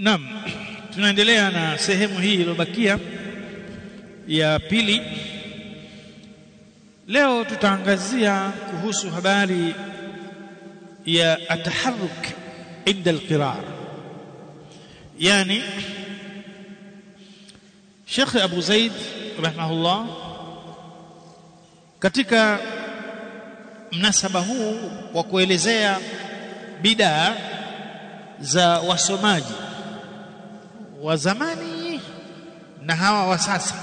Naam, tunaendelea na sehemu hii iliyobakia ya pili. Leo tutaangazia kuhusu habari ya ataharuk inda alqiraa, yani Sheikh Abu Zaid rahimahullah katika mnasaba huu wa kuelezea bidaa za wasomaji wa zamani na hawa wa sasa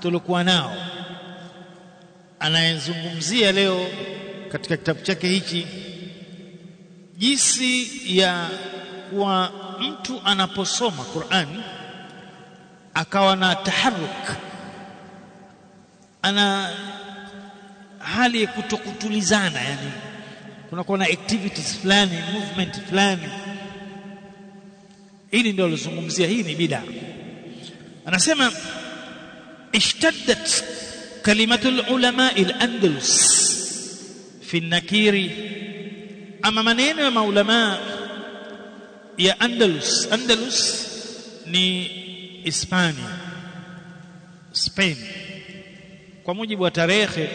tulikuwa nao, anayezungumzia leo katika kitabu chake hichi jinsi ya kuwa mtu anaposoma Qur'an akawa na taharuk, ana hali ya kutokutulizana, yani kunakuwa na activities fulani, movement fulani. Hili ndio alizungumzia, hii ni bid'a. Anasema ishtaddat kalimatul ulama al-andalus fi nakiri, ama maneno ya maulama ya Andalus. Andalus ni Hispania, Spain. Kwa mujibu wa tarehe,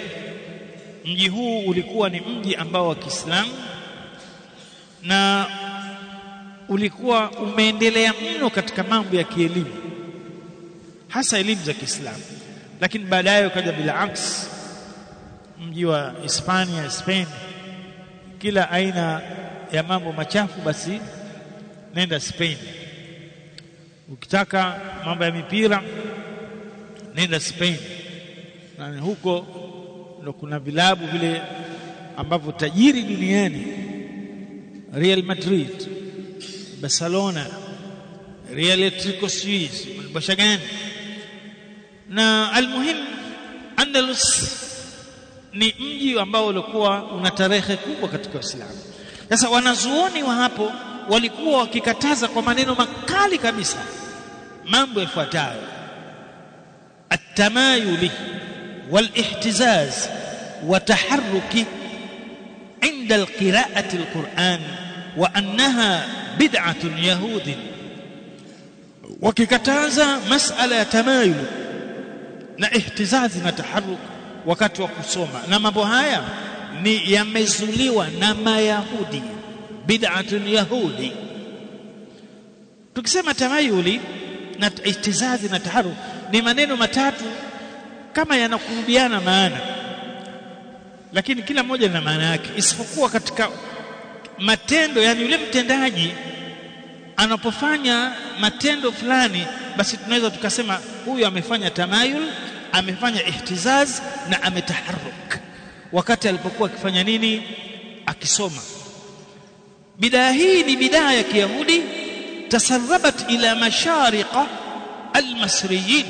mji huu ulikuwa ni mji ambao wa Kiislamu na ulikuwa umeendelea mno katika mambo ya kielimu, hasa elimu za Kiislamu, lakini baadaye ukaja bila aks, mji wa Hispania, Spain, kila aina ya mambo machafu, basi nenda Spain. Ukitaka mambo ya mipira nenda Spain, na huko ndo kuna vilabu vile ambavyo tajiri duniani, Real Madrid, Barcelona, Real Atletico Suisse, Balbasha gani na almuhim, Andalus ni mji ambao ulikuwa una tarehe kubwa katika Uislamu. Sasa wanazuoni wa hapo walikuwa wakikataza kwa maneno makali kabisa mambo yafuatayo: atamayuli walihtizaz inda alqiraati alquran wa annaha bid'atun yahudi, wakikataza masala ya tamayul na ihtizazi na taharuk wakati wa kusoma, na mambo haya ni yamezuliwa na Mayahudi bid'atun yahudi. Tukisema tamayuli na ihtizazi na taharuk ni maneno matatu kama yanakurubiana maana, lakini kila moja lina maana yake, isipokuwa katika matendo. Yani yule mtendaji anapofanya matendo fulani, basi tunaweza tukasema huyu amefanya tamayul, amefanya ihtizaz na ametaharuk, wakati alipokuwa akifanya nini? Akisoma. Bidaa hii ni bidaa ya Kiyahudi, tasarrabat ila mashariqa almasriyin,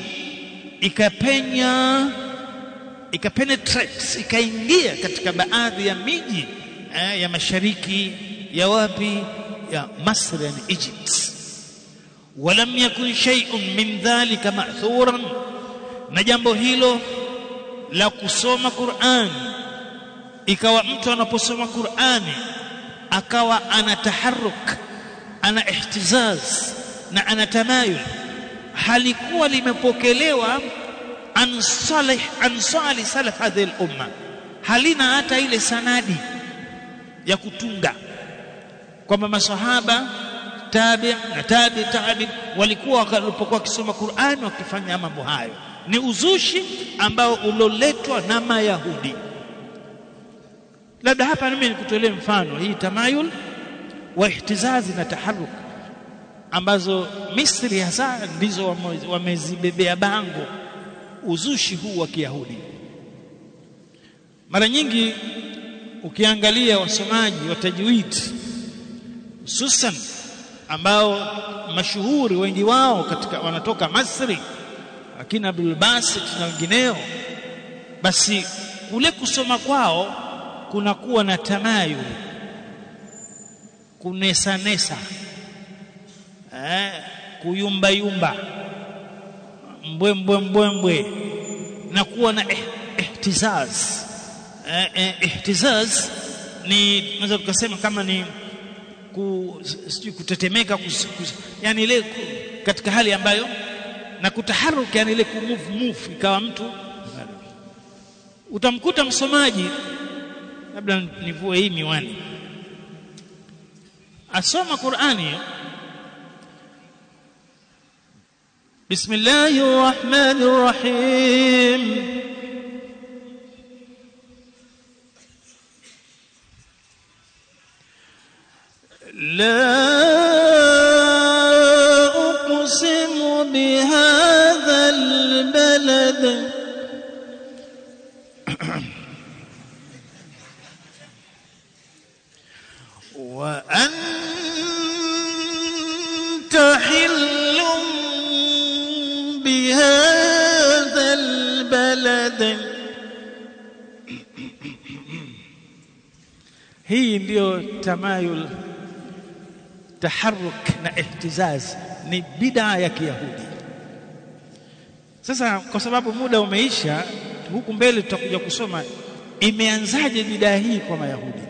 ikapenya ikapenetrate, ikaingia katika baadhi ya miji eh, ya mashariki ya wapi ya Masri, yani Egypt. Walam yakun shay'un min dhalika ma'thuran, na jambo hilo la kusoma Qur'an, ikawa mtu anaposoma Qur'ani akawa ana taharuk ana ihtizaz na ana tamayul, halikuwa limepokelewa an salih an salih salaf hadhihi al-umma, halina hata ile sanadi ya kutunga kwamba masahaba tabi na tabi tabi walikuwa walipokuwa wakisoma Qur'ani wakifanya mambo hayo. Ni uzushi ambao uloletwa na Mayahudi. Labda hapa mimi nikutolee mfano hii tamayul wa ihtizazi na taharuk ambazo Misri hasa ndizo wamezibebea bango uzushi huu wa Kiyahudi. Mara nyingi ukiangalia wasomaji wa tajwid hususan ambao mashuhuri wengi wao katika wanatoka Masri, akina Abdul Basit na wengineo, basi kule kusoma kwao kunakuwa na tamayul kunesanesa eh, kuyumbayumba mbwembwe mbwembwe na kuwa na eh, ihtizaz. Eh, eh, ihtizaz ni tunaweza tukasema kama ni ku, sijui kutetemeka kus, kus, yani ile katika hali ambayo na kutaharuki yani ile kumove move ikawa mtu utamkuta msomaji labda nivue hii miwani asoma Qur'ani. Bismillahir Rahmanir Rahim لا أقسم بهذا البلد. وأنت حل بهذا البلد. hii ndiyo tamayul taharuk na ihtizaz ni bid'a ya kiyahudi. Sasa kwa sababu muda umeisha huku mbele tutakuja kusoma imeanzaje bid'a hii kwa mayahudi?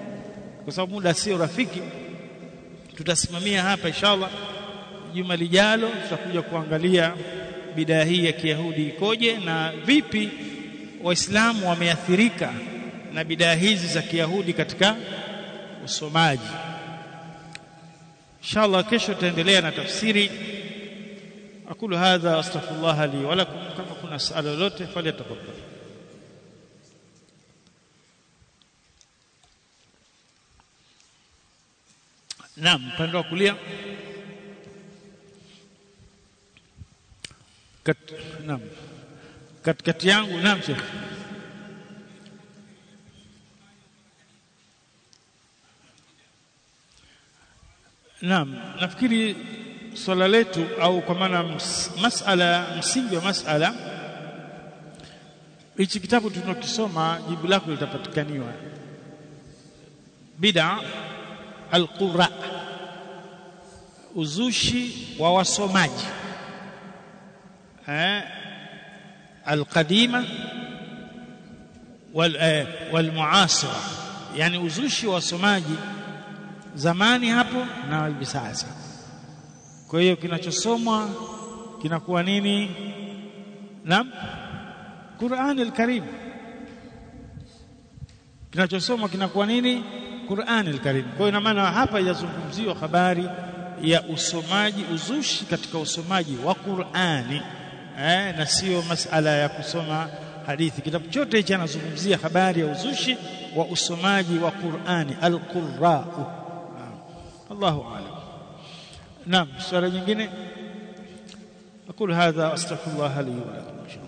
Kwa sababu muda sio rafiki tutasimamia hapa inshallah. Juma lijalo tutakuja kuangalia bidaa hii ya kiyahudi ikoje na vipi waislamu wameathirika na bidaa hizi za kiyahudi katika usomaji inshallah kesho tutaendelea na tafsiri akulu hadha astaghfirullah li wa lakum kama kuna swali lolote falyatafaddal Naam, upande wa kulia. Kat, naam. Katikati yangu naam Sheikh. Naam, nafikiri swala letu au kwa maana masala msingi wa masala hichi kitabu tunakisoma jibu lako litapatikaniwa. Bid'a alqura uzushi wa wasomaji. Eh alqadima wal eh, walmuasira yani uzushi wa wasomaji zamani hapo na hivi sasa kwa hiyo kinachosomwa kinakuwa nini naam Qur'an al-Karim kinachosomwa kinakuwa nini Qur'an al-Karim. Kwa hiyo ina maana hapa yazungumziwa habari ya usomaji uzushi katika usomaji wa Qur'ani eh, na sio masala ya kusoma hadithi. Kitabu chote hichi anazungumzia habari ya uzushi wa usomaji wa Qur'ani al-Qurra'u. الله أعلم نعم السؤال جنجيني أقول هذا أستغفر الله لي ولكم إن شاء الله